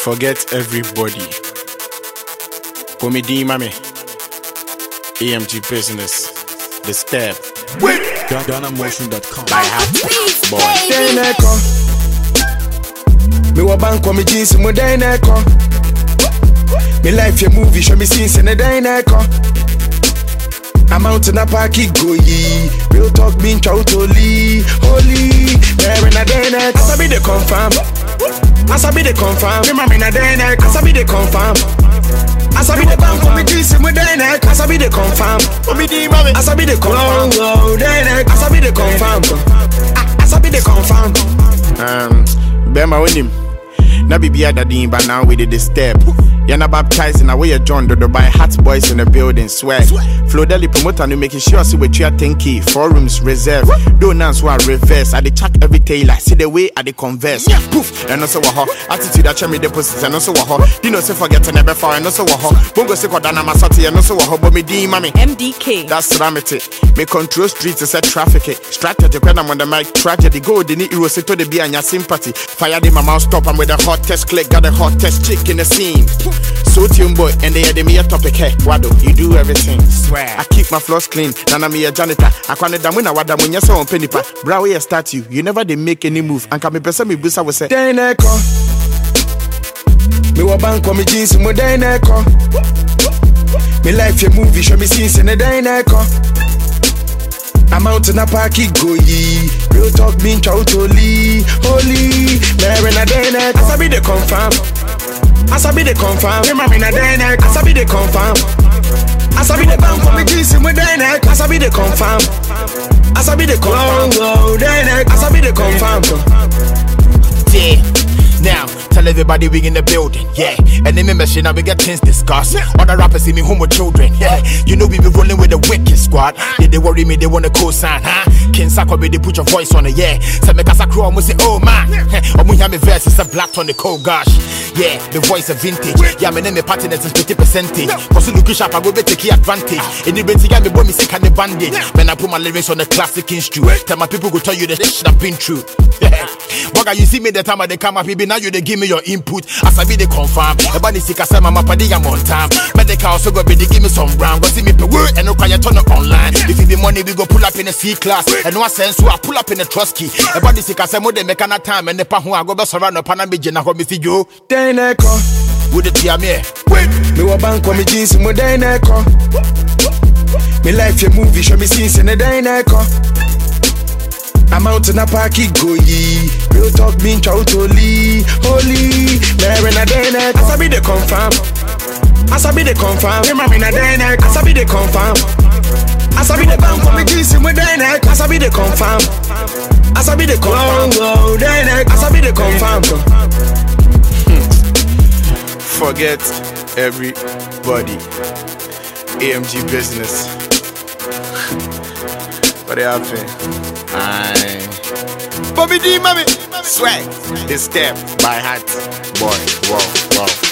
Forget everybody. Comedy mame. AMG business. The step. GhanaMotion.com. By heart. Boy. dɛn na ɛkɔ mewɔ bankɔ me jeans mu dɛn me life yɛ movie hwɛ me scenes ne dɛn na ɛkɔ amount na paaki go yi real talk bi ntwa wo toli holy mɛrɛ na dɛn na ɛkɔ asabi de confam asabi de confam me mami na dɛn na ɛkɔ asabi de confam asabi de bankɔ me jeans mu dɛn na ɛkɔ asabi de confam obi di mami asabi de confam dɛn na ɛkɔ asabi de confam Ah, asabi de confam. Um, Bema with him. Na bibi ada din but now we did the step. Yana baptized in a way John Dodo by hot boys in the building swag. Flo Deli promoter no making sure see what you are thinking. Four rooms reserved. Don't dance reverse. I dey chuck every tailor. See the way I dey converse. Poof. And also waho. Attitude that me deposits and also waho. Dino say forget to never fall and also waho. Bongo say kodana masati and also waho. But me di mami. MDK. That's Ramity. Me control streets is a traffic. Eh. Strategy when I'm on the mic. Tragedy. Go the need to to the be and your sympathy. Fire the my mouth stop. I'm with the hottest click. Got the hottest chick in the scene. So tune boy and they had me a topic. Hey, Wado, you do everything. Swear. I keep my floors clean. Nana me a janitor. I can't damn when I wada when you saw on penny pa. Bra we start you. You never did make any move. And can me person me busa was say. dɛn Me ɛkɔ mewɔ bankɔ me jeans dɛn na me life yɛ movie show me scenes ne dɛn na ɛkɔ amount na paaki go yi real talk bi ntwa wo toli holy. Mɛrɛ na dɛn na ɛkɔ asabi de confam asabi de confam me mami na dɛn na ɛkɔ asabi de confam asabi de bankɔ me jeans mu dɛn na ɛkɔ asabi de confam asabi de confam dɛn na ɛkɔ asabi de everybody we in the building, yeah. And then me machine, now we get things discussed. Other rappers see me home with children, yeah. You know we be rolling with the wicked squad. Yeah, they worry me, they wanna co-sign, huh? King Sako, they put your voice on it, yeah. So me kasa crew, almost say, oh man. Omu me verse, it's a black on the cold gosh. Yeah, the voice of vintage. Yeah, my name me partners is 50 percentage. Cause you look sharp, I go be take advantage. In the yeah, me boy me sick and the bandage. When I put my lyrics on the classic instrument, tell my people go tell you the shit I've been through. Yeah. Bugger, you see me the time I they come up, baby. Now you they give me your input. As I be the confirm. Everybody sick, I say my padi I'm on time. Medical also go be they give me some brown. Go see me per word and no cry turn it online. If it be money, we go pull up in a C class. And no sense, so I pull up in a trust key. Everybody sick, I say more they make an time and the pa who I go best around the panamiji na me see you. dɛn na ɛkɔ With the tia me. mewɔ bankɔ me jeans mu dɛn na ɛkɔ me life yɛ movie hwɛ me scenes ne dɛn na ɛkɔ amount na paaki go yi real talk ntwa wo toli holy. Mɛrɛ na dɛn na ɛkɔ asabi de confam asabi de confam me mami na dɛn na ɛkɔ asabi de confam asabi de bankɔ me jeans mu dɛn na ɛkɔ asabi de confam asabi de confam dɛn na ɛkɔ asabi de confam. Forget everybody. AMG business. What they happen? Aye. Bobby D, mommy. Swag. The step by heart. Boy, wow, wow.